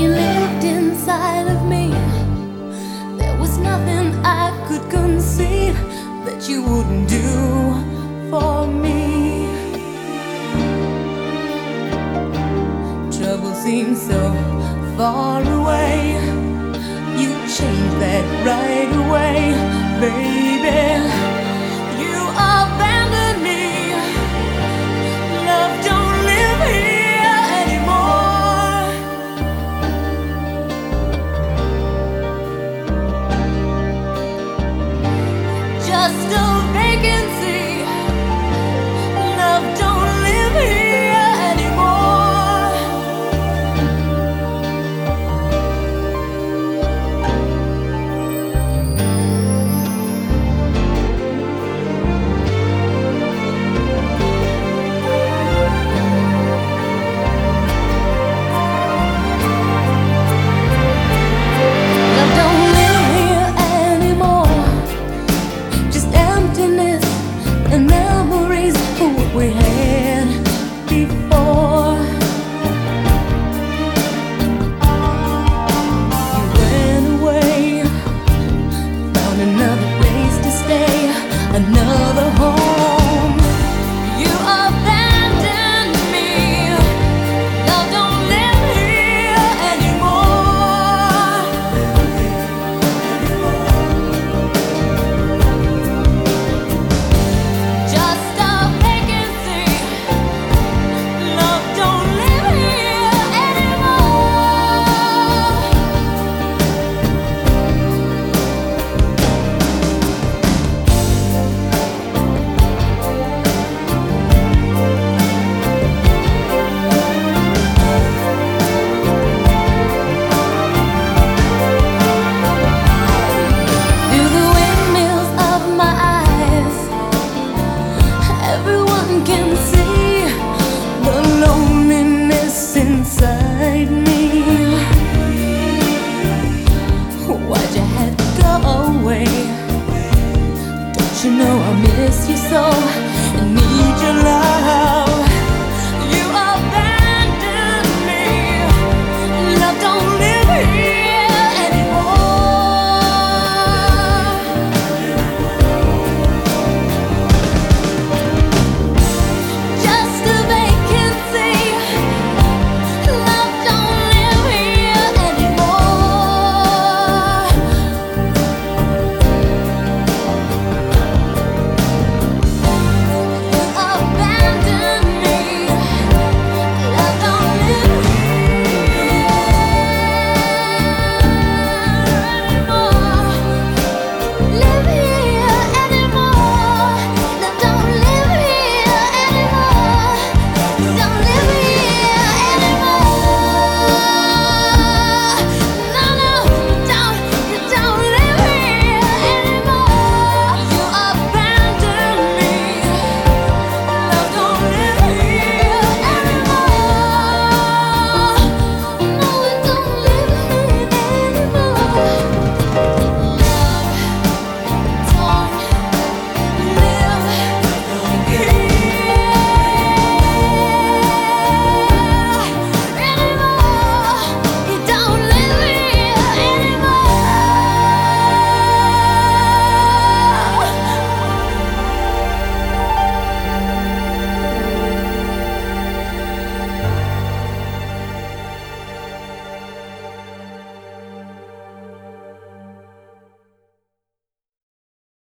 you lived inside of me, there was nothing I could conceive that you wouldn't do for me. Trouble seems so far away. You changed that right away, baby. just a vacancy.